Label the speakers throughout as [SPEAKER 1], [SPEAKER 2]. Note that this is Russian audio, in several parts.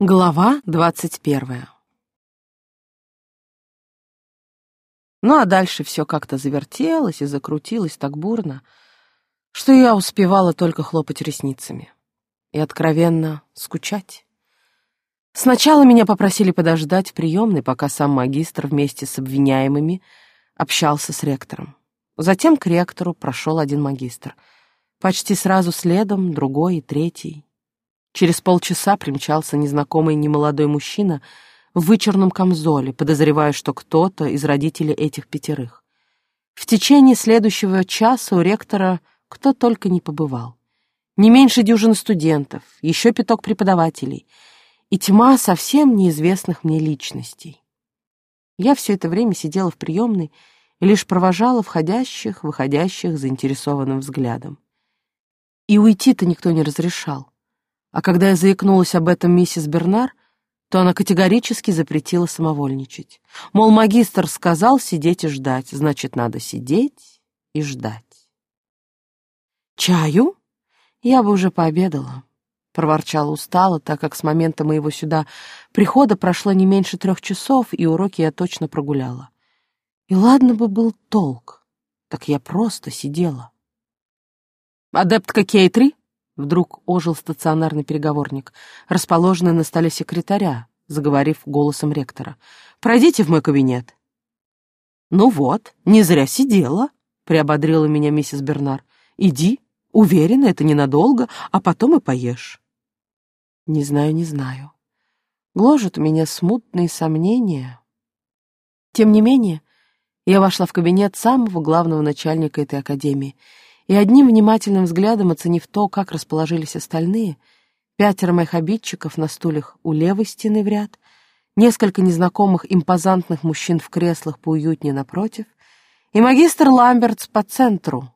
[SPEAKER 1] Глава двадцать первая Ну а дальше все как-то завертелось и закрутилось так бурно, что я успевала только хлопать ресницами и откровенно скучать. Сначала меня попросили подождать в приемной, пока сам магистр вместе с обвиняемыми общался с ректором. Затем к ректору прошел один магистр. Почти сразу следом другой и третий. Через полчаса примчался незнакомый немолодой мужчина в вычурном камзоле, подозревая, что кто-то из родителей этих пятерых. В течение следующего часа у ректора кто только не побывал. Не меньше дюжины студентов, еще пяток преподавателей и тьма совсем неизвестных мне личностей. Я все это время сидела в приемной и лишь провожала входящих, выходящих заинтересованным взглядом. И уйти-то никто не разрешал. А когда я заикнулась об этом миссис Бернар, то она категорически запретила самовольничать. Мол, магистр сказал сидеть и ждать, значит, надо сидеть и ждать. «Чаю? Я бы уже пообедала», — проворчала устало, так как с момента моего сюда прихода прошло не меньше трех часов, и уроки я точно прогуляла. И ладно бы был толк, так я просто сидела. «Адептка Кейтри?» Вдруг ожил стационарный переговорник, расположенный на столе секретаря, заговорив голосом ректора. «Пройдите в мой кабинет». «Ну вот, не зря сидела», — приободрила меня миссис Бернар. «Иди, уверена, это ненадолго, а потом и поешь». «Не знаю, не знаю. Гложат меня смутные сомнения». Тем не менее, я вошла в кабинет самого главного начальника этой академии — и одним внимательным взглядом оценив то, как расположились остальные, пятеро моих обидчиков на стульях у левой стены в ряд, несколько незнакомых импозантных мужчин в креслах поуютнее напротив и магистр Ламбертс по центру,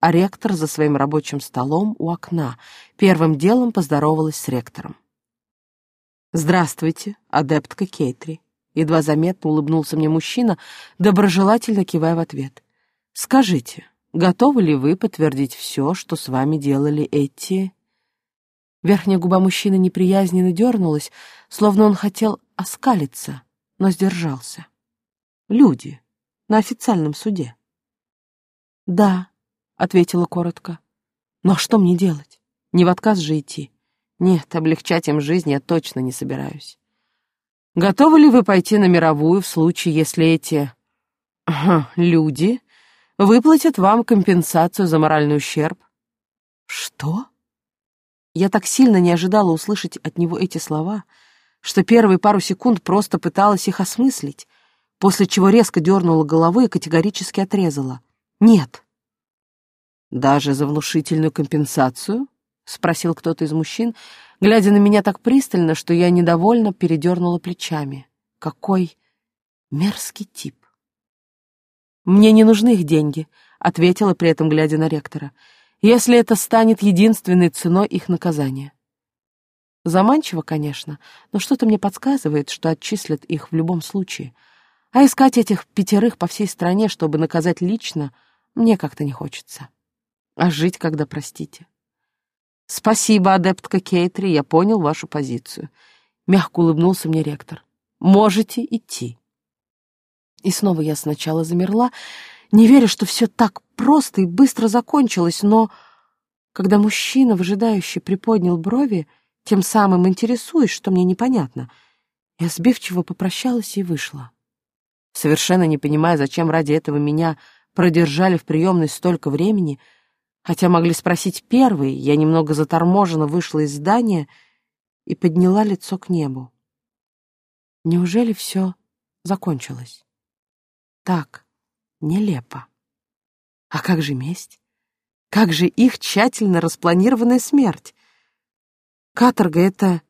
[SPEAKER 1] а ректор за своим рабочим столом у окна первым делом поздоровалась с ректором. «Здравствуйте, адептка Кейтри», — едва заметно улыбнулся мне мужчина, доброжелательно кивая в ответ. «Скажите, Готовы ли вы подтвердить все, что с вами делали эти...» Верхняя губа мужчины неприязненно дернулась, словно он хотел оскалиться, но сдержался. «Люди. На официальном суде». «Да», — ответила коротко. «Но что мне делать? Не в отказ же идти. Нет, облегчать им жизнь я точно не собираюсь. Готовы ли вы пойти на мировую в случае, если эти... люди выплатят вам компенсацию за моральный ущерб». «Что?» Я так сильно не ожидала услышать от него эти слова, что первые пару секунд просто пыталась их осмыслить, после чего резко дернула головой и категорически отрезала. «Нет». «Даже за внушительную компенсацию?» — спросил кто-то из мужчин, глядя на меня так пристально, что я недовольно передернула плечами. «Какой мерзкий тип!» «Мне не нужны их деньги», — ответила при этом, глядя на ректора, «если это станет единственной ценой их наказания». Заманчиво, конечно, но что-то мне подсказывает, что отчислят их в любом случае. А искать этих пятерых по всей стране, чтобы наказать лично, мне как-то не хочется. А жить, когда простите. «Спасибо, адептка Кейтри, я понял вашу позицию», — мягко улыбнулся мне ректор. «Можете идти». И снова я сначала замерла, не веря, что все так просто и быстро закончилось, но когда мужчина, выжидающий, приподнял брови, тем самым интересуясь, что мне непонятно, я сбивчиво попрощалась и вышла. Совершенно не понимая, зачем ради этого меня продержали в приемной столько времени, хотя могли спросить первый, я немного заторможенно вышла из здания и подняла лицо к небу. Неужели все закончилось? Так нелепо. А как же месть? Как же их тщательно распланированная смерть? Каторга — это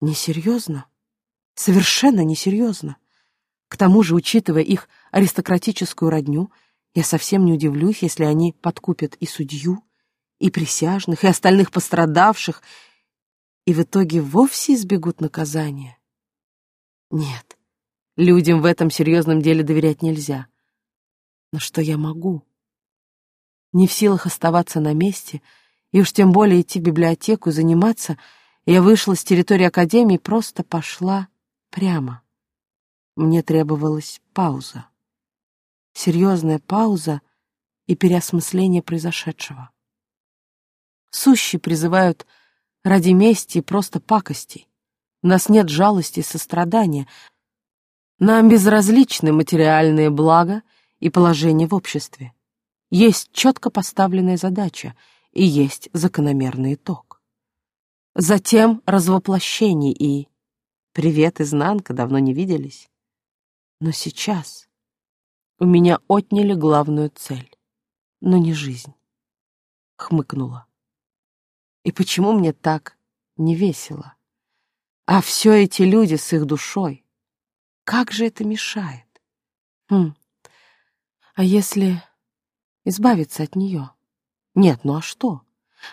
[SPEAKER 1] несерьезно, совершенно несерьезно. К тому же, учитывая их аристократическую родню, я совсем не удивлюсь, если они подкупят и судью, и присяжных, и остальных пострадавших, и в итоге вовсе избегут наказания. Нет, Людям в этом серьезном деле доверять нельзя. Но что я могу? Не в силах оставаться на месте, и уж тем более идти в библиотеку заниматься, Я вышла с территории Академии и просто пошла прямо. Мне требовалась пауза. Серьезная пауза и переосмысление произошедшего. Сущие призывают ради мести и просто пакостей. У нас нет жалости и сострадания. Нам безразличны материальные блага и положение в обществе. Есть четко поставленная задача и есть закономерный итог. Затем развоплощение и... Привет, изнанка, давно не виделись. Но сейчас у меня отняли главную цель, но не жизнь. Хмыкнула. И почему мне так не весело? А все эти люди с их душой, как же это мешает? Хм. А если избавиться от нее? Нет, ну а что?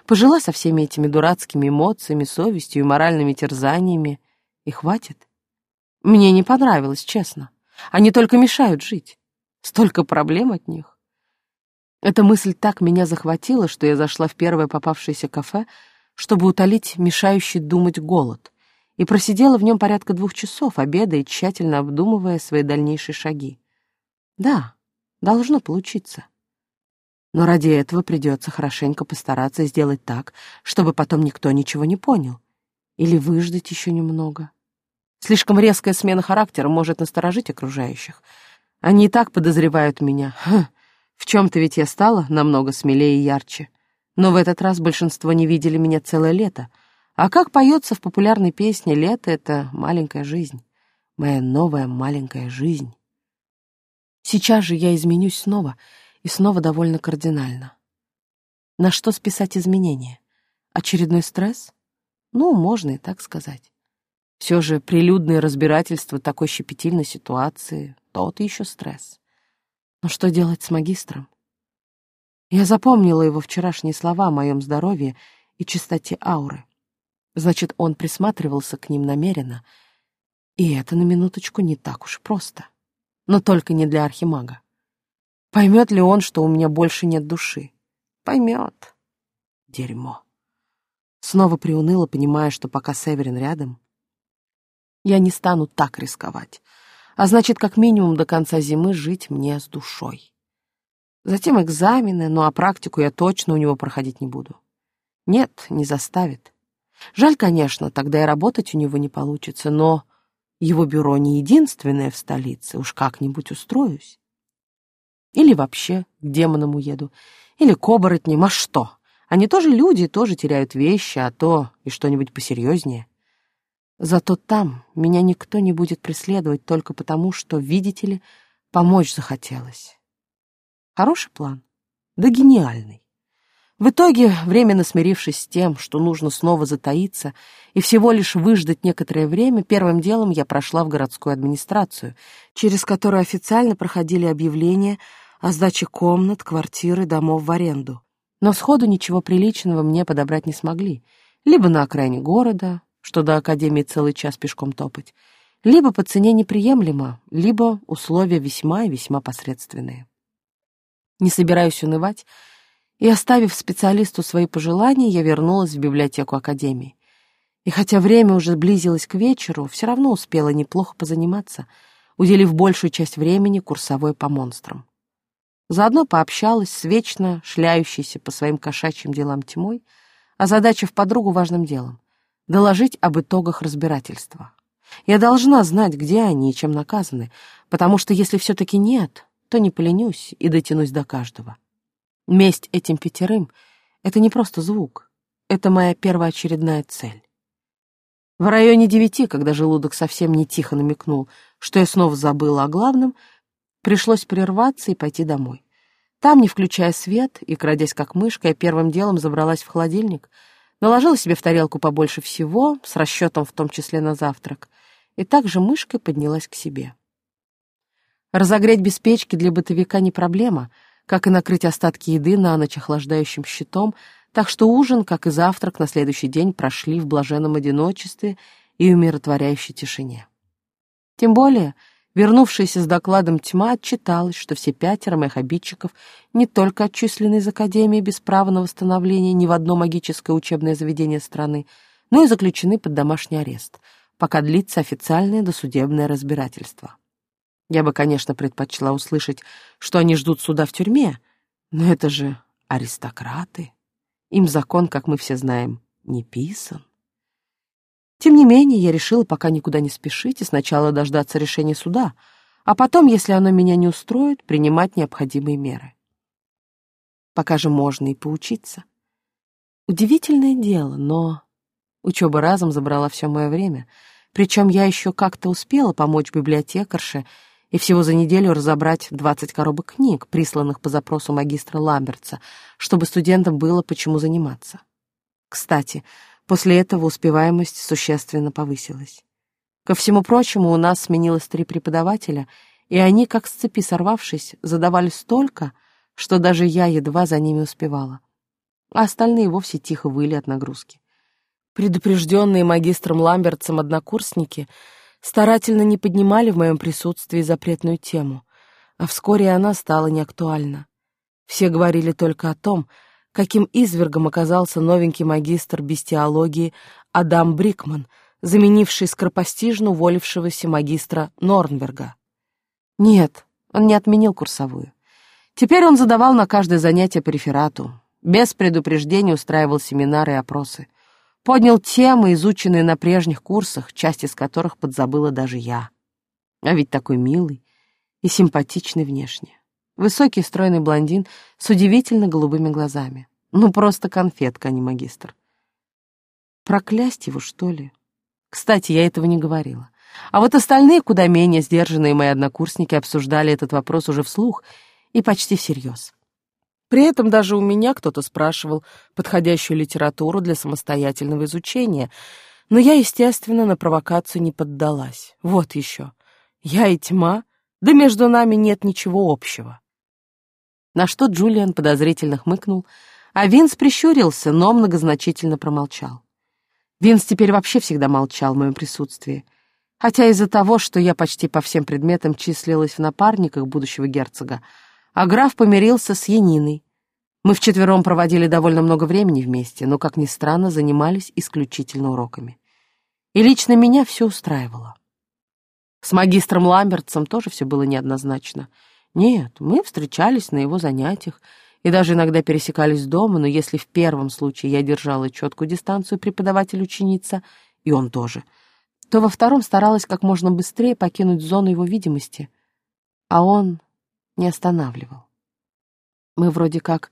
[SPEAKER 1] Пожила со всеми этими дурацкими эмоциями, совестью и моральными терзаниями, и хватит? Мне не понравилось, честно. Они только мешают жить. Столько проблем от них. Эта мысль так меня захватила, что я зашла в первое попавшееся кафе, чтобы утолить мешающий думать голод, и просидела в нем порядка двух часов, обедая и тщательно обдумывая свои дальнейшие шаги. Да, должно получиться. Но ради этого придется хорошенько постараться сделать так, чтобы потом никто ничего не понял. Или выждать еще немного. Слишком резкая смена характера может насторожить окружающих. Они и так подозревают меня. Хм, в чем-то ведь я стала намного смелее и ярче. Но в этот раз большинство не видели меня целое лето. А как поется в популярной песне «Лето — это маленькая жизнь». Моя новая маленькая жизнь. Сейчас же я изменюсь снова — и снова довольно кардинально. На что списать изменения? Очередной стресс? Ну, можно и так сказать. Все же прилюдное разбирательство такой щепетильной ситуации — тот еще стресс. Но что делать с магистром? Я запомнила его вчерашние слова о моем здоровье и чистоте ауры. Значит, он присматривался к ним намеренно. И это, на минуточку, не так уж просто. Но только не для архимага. Поймет ли он, что у меня больше нет души? Поймет. Дерьмо. Снова приуныла, понимая, что пока Северин рядом, я не стану так рисковать. А значит, как минимум до конца зимы жить мне с душой. Затем экзамены, ну а практику я точно у него проходить не буду. Нет, не заставит. Жаль, конечно, тогда и работать у него не получится, но его бюро не единственное в столице, уж как-нибудь устроюсь. Или вообще к демонам уеду. Или к оборотням. А что? Они тоже люди, тоже теряют вещи, а то и что-нибудь посерьезнее. Зато там меня никто не будет преследовать только потому, что, видите ли, помочь захотелось. Хороший план? Да гениальный. В итоге, временно смирившись с тем, что нужно снова затаиться и всего лишь выждать некоторое время, первым делом я прошла в городскую администрацию, через которую официально проходили объявления о сдаче комнат, квартиры, домов в аренду. Но сходу ничего приличного мне подобрать не смогли. Либо на окраине города, что до академии целый час пешком топать, либо по цене неприемлемо, либо условия весьма и весьма посредственные. Не собираюсь унывать, и, оставив специалисту свои пожелания, я вернулась в библиотеку академии. И хотя время уже близилось к вечеру, все равно успела неплохо позаниматься, уделив большую часть времени курсовой по монстрам. Заодно пообщалась с вечно шляющейся по своим кошачьим делам тьмой, озадачив подругу важным делом — доложить об итогах разбирательства. Я должна знать, где они и чем наказаны, потому что если все-таки нет, то не поленюсь и дотянусь до каждого. Месть этим пятерым — это не просто звук, это моя первоочередная цель. В районе девяти, когда желудок совсем не тихо намекнул, что я снова забыла о главном — Пришлось прерваться и пойти домой. Там, не включая свет и крадясь как мышка, я первым делом забралась в холодильник, наложила себе в тарелку побольше всего, с расчетом в том числе на завтрак, и также мышкой поднялась к себе. Разогреть без печки для бытовика не проблема, как и накрыть остатки еды на ночь охлаждающим щитом, так что ужин, как и завтрак, на следующий день прошли в блаженном одиночестве и умиротворяющей тишине. Тем более, Вернувшаяся с докладом тьма отчиталась, что все пятеро моих обидчиков не только отчислены из Академии без права на восстановление ни в одно магическое учебное заведение страны, но и заключены под домашний арест, пока длится официальное досудебное разбирательство. Я бы, конечно, предпочла услышать, что они ждут суда в тюрьме, но это же аристократы. Им закон, как мы все знаем, не писан. Тем не менее, я решила пока никуда не спешить и сначала дождаться решения суда, а потом, если оно меня не устроит, принимать необходимые меры. Пока же можно и поучиться. Удивительное дело, но учеба разом забрала все мое время, причем я еще как-то успела помочь библиотекарше и всего за неделю разобрать 20 коробок книг, присланных по запросу магистра Ламбертса, чтобы студентам было почему заниматься. Кстати, после этого успеваемость существенно повысилась. Ко всему прочему, у нас сменилось три преподавателя, и они, как с цепи сорвавшись, задавали столько, что даже я едва за ними успевала. А остальные вовсе тихо выли от нагрузки. Предупрежденные магистром Ламбертсом однокурсники — старательно не поднимали в моем присутствии запретную тему, а вскоре она стала неактуальна. Все говорили только о том, каким извергом оказался новенький магистр бестиологии Адам Брикман, заменивший скоропостижно уволившегося магистра Норнберга. Нет, он не отменил курсовую. Теперь он задавал на каждое занятие по реферату, без предупреждения устраивал семинары и опросы. Поднял темы, изученные на прежних курсах, часть из которых подзабыла даже я. А ведь такой милый и симпатичный внешне. Высокий стройный блондин с удивительно голубыми глазами. Ну, просто конфетка, а не магистр. Проклясть его, что ли? Кстати, я этого не говорила. А вот остальные, куда менее сдержанные мои однокурсники, обсуждали этот вопрос уже вслух и почти всерьез. При этом даже у меня кто-то спрашивал подходящую литературу для самостоятельного изучения, но я, естественно, на провокацию не поддалась. Вот еще. Я и тьма, да между нами нет ничего общего. На что Джулиан подозрительно хмыкнул, а Винс прищурился, но многозначительно промолчал. Винс теперь вообще всегда молчал в моем присутствии, хотя из-за того, что я почти по всем предметам числилась в напарниках будущего герцога, а граф помирился с Яниной. Мы вчетвером проводили довольно много времени вместе, но, как ни странно, занимались исключительно уроками. И лично меня все устраивало. С магистром Ламбертсом тоже все было неоднозначно. Нет, мы встречались на его занятиях и даже иногда пересекались дома, но если в первом случае я держала четкую дистанцию преподаватель-ученица, и он тоже, то во втором старалась как можно быстрее покинуть зону его видимости, а он не останавливал. Мы вроде как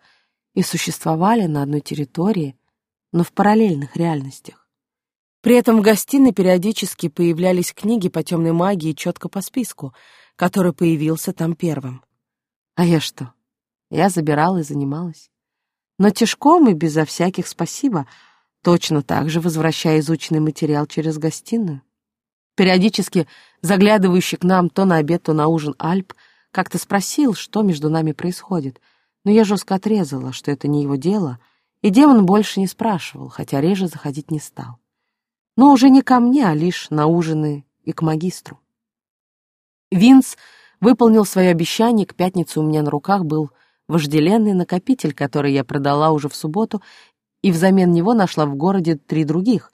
[SPEAKER 1] и существовали на одной территории, но в параллельных реальностях. При этом в гостиной периодически появлялись книги по темной магии четко по списку, который появился там первым. А я что? Я забирала и занималась. Но тяжком и безо всяких спасибо, точно так же возвращая изученный материал через гостиную. Периодически заглядывающий к нам то на обед, то на ужин Альп — как-то спросил, что между нами происходит, но я жестко отрезала, что это не его дело, и демон больше не спрашивал, хотя реже заходить не стал. Но уже не ко мне, а лишь на ужины и к магистру. Винс выполнил свое обещание, к пятнице у меня на руках был вожделенный накопитель, который я продала уже в субботу, и взамен него нашла в городе три других,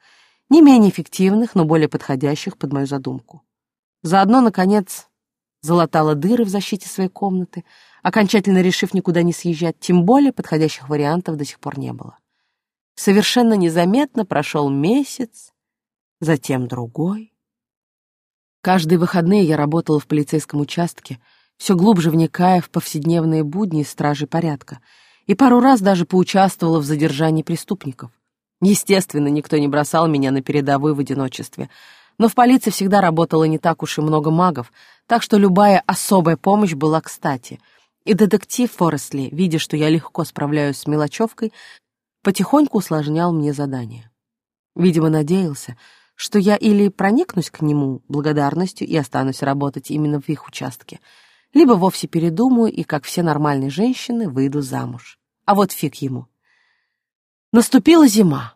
[SPEAKER 1] не менее эффективных, но более подходящих под мою задумку. Заодно, наконец, залатала дыры в защите своей комнаты, окончательно решив никуда не съезжать, тем более подходящих вариантов до сих пор не было. Совершенно незаметно прошел месяц, затем другой. Каждые выходные я работала в полицейском участке, все глубже вникая в повседневные будни стражи порядка, и пару раз даже поучаствовала в задержании преступников. Естественно, никто не бросал меня на передовой в одиночестве — но в полиции всегда работало не так уж и много магов, так что любая особая помощь была кстати. И детектив Форестли, видя, что я легко справляюсь с мелочевкой, потихоньку усложнял мне задание. Видимо, надеялся, что я или проникнусь к нему благодарностью и останусь работать именно в их участке, либо вовсе передумаю и, как все нормальные женщины, выйду замуж. А вот фиг ему. Наступила зима.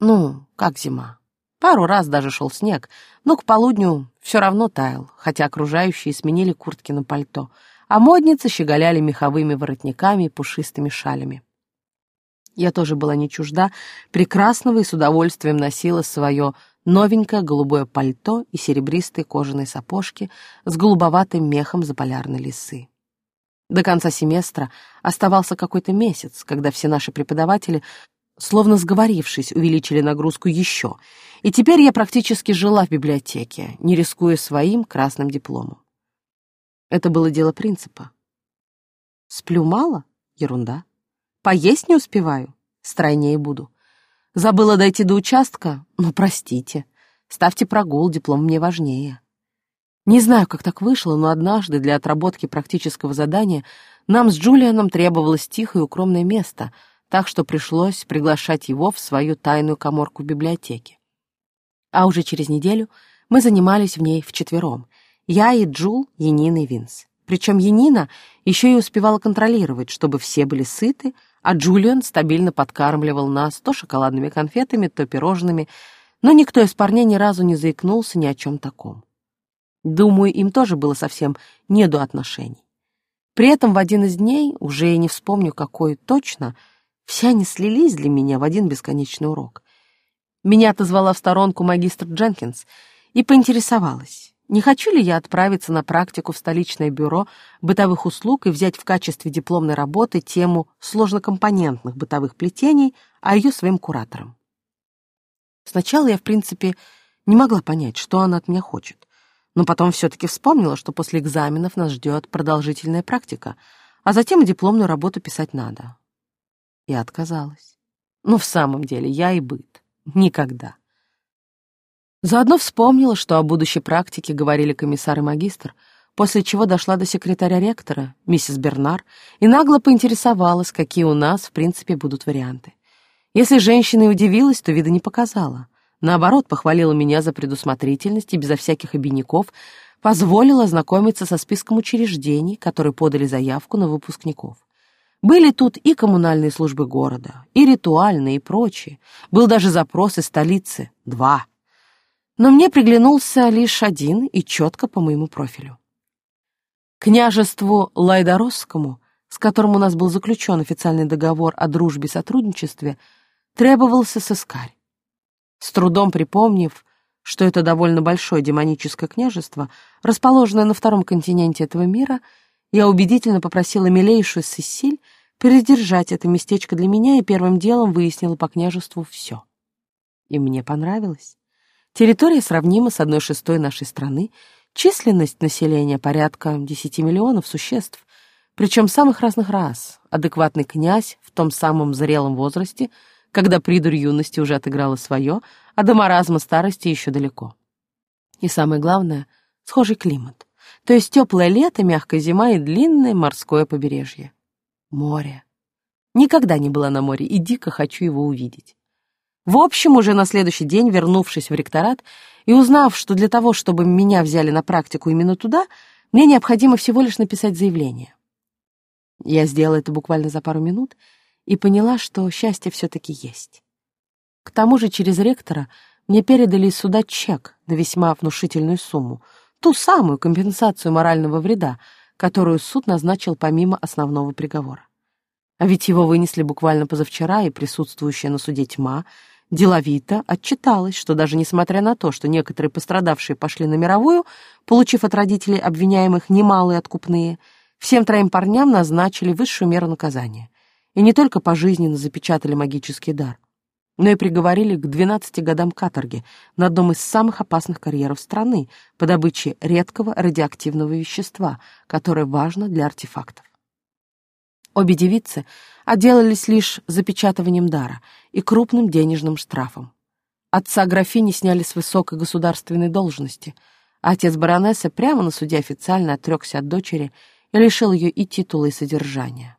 [SPEAKER 1] Ну, как зима? Пару раз даже шел снег, но к полудню все равно таял, хотя окружающие сменили куртки на пальто, а модницы щеголяли меховыми воротниками и пушистыми шалями. Я тоже была не чужда, прекрасного и с удовольствием носила свое новенькое голубое пальто и серебристые кожаные сапожки с голубоватым мехом заполярной лисы. До конца семестра оставался какой-то месяц, когда все наши преподаватели, словно сговорившись, увеличили нагрузку еще, и теперь я практически жила в библиотеке, не рискуя своим красным дипломом. Это было дело принципа. Сплю мало? Ерунда. Поесть не успеваю? Стройнее буду. Забыла дойти до участка? Ну, простите. Ставьте прогул, диплом мне важнее. Не знаю, как так вышло, но однажды для отработки практического задания нам с Джулианом требовалось тихое и укромное место, так что пришлось приглашать его в свою тайную коморку в библиотеке. А уже через неделю мы занимались в ней вчетвером. Я и Джул, Янина и Винс. Причем Янина еще и успевала контролировать, чтобы все были сыты, а Джулиан стабильно подкармливал нас то шоколадными конфетами, то пирожными, но никто из парней ни разу не заикнулся ни о чем таком. Думаю, им тоже было совсем не до отношений. При этом в один из дней, уже и не вспомню какой точно, все они слились для меня в один бесконечный урок. Меня отозвала в сторонку магистр Дженкинс и поинтересовалась, не хочу ли я отправиться на практику в столичное бюро бытовых услуг и взять в качестве дипломной работы тему сложнокомпонентных бытовых плетений, а ее своим куратором. Сначала я, в принципе, не могла понять, что она от меня хочет но потом все-таки вспомнила, что после экзаменов нас ждет продолжительная практика, а затем дипломную работу писать надо. Я отказалась. Ну, в самом деле, я и быт. Никогда. Заодно вспомнила, что о будущей практике говорили комиссар и магистр, после чего дошла до секретаря ректора, миссис Бернар, и нагло поинтересовалась, какие у нас, в принципе, будут варианты. Если женщина и удивилась, то вида не показала. Наоборот, похвалила меня за предусмотрительность и безо всяких обиняков позволила ознакомиться со списком учреждений, которые подали заявку на выпускников. Были тут и коммунальные службы города, и ритуальные, и прочие. Был даже запрос из столицы — два. Но мне приглянулся лишь один и четко по моему профилю. Княжеству Лайдоросскому, с которым у нас был заключен официальный договор о дружбе и сотрудничестве, требовался сыскарь. С трудом припомнив, что это довольно большое демоническое княжество, расположенное на втором континенте этого мира, я убедительно попросила милейшую Сесиль передержать это местечко для меня и первым делом выяснила по княжеству все. И мне понравилось. Территория сравнима с одной шестой нашей страны, численность населения порядка 10 миллионов существ, причем самых разных рас, адекватный князь в том самом зрелом возрасте — когда придурь юности уже отыграла свое, а до маразма старости еще далеко. И самое главное — схожий климат. То есть теплое лето, мягкая зима и длинное морское побережье. Море. Никогда не была на море и дико хочу его увидеть. В общем, уже на следующий день, вернувшись в ректорат и узнав, что для того, чтобы меня взяли на практику именно туда, мне необходимо всего лишь написать заявление. Я сделала это буквально за пару минут — и поняла, что счастье все-таки есть. К тому же через ректора мне передали из суда чек на весьма внушительную сумму, ту самую компенсацию морального вреда, которую суд назначил помимо основного приговора. А ведь его вынесли буквально позавчера, и присутствующая на суде тьма деловито отчиталась, что даже несмотря на то, что некоторые пострадавшие пошли на мировую, получив от родителей обвиняемых немалые откупные, всем троим парням назначили высшую меру наказания и не только пожизненно запечатали магический дар, но и приговорили к 12 годам каторги на одном из самых опасных карьеров страны по добыче редкого радиоактивного вещества, которое важно для артефактов. Обе девицы отделались лишь запечатыванием дара и крупным денежным штрафом. Отца графини сняли с высокой государственной должности, а отец баронессы прямо на суде официально отрекся от дочери и лишил ее и титула, и содержания.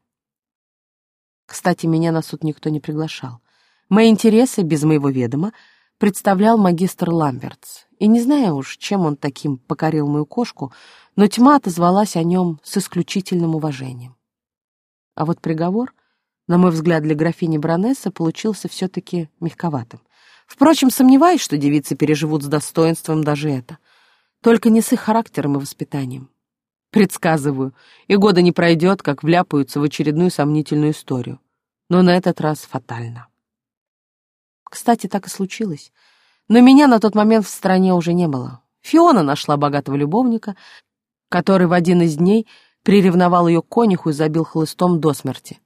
[SPEAKER 1] Кстати, меня на суд никто не приглашал. Мои интересы, без моего ведома, представлял магистр Ламбертс. И не знаю уж, чем он таким покорил мою кошку, но тьма отозвалась о нем с исключительным уважением. А вот приговор, на мой взгляд, для графини Бронесса получился все-таки мягковатым. Впрочем, сомневаюсь, что девицы переживут с достоинством даже это. Только не с их характером и воспитанием. Предсказываю, и года не пройдет, как вляпаются в очередную сомнительную историю. но на этот раз фатально. Кстати, так и случилось. Но меня на тот момент в стране уже не было. Фиона нашла богатого любовника, который в один из дней приревновал ее к конюху и забил хлыстом до смерти.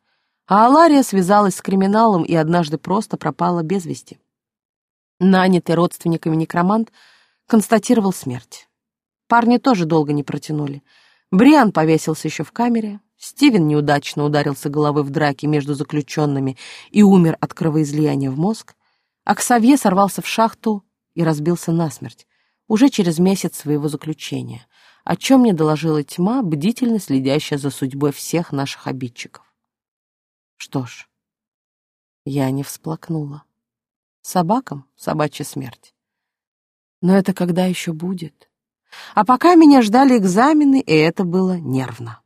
[SPEAKER 1] А Алария связалась с криминалом и однажды просто пропала без вести. Нанятый родственниками некромант констатировал смерть. Парни тоже долго не протянули. Бриан повесился еще в камере, Стивен неудачно ударился головой в драке между заключенными и умер от кровоизлияния в мозг, а Ксавье сорвался в шахту и разбился насмерть, уже через месяц своего заключения, о чем мне доложила тьма, бдительно следящая за судьбой всех наших обидчиков. Что ж, я не всплакнула. Собакам собачья смерть. Но это когда еще будет? А пока меня ждали экзамены, и это было нервно.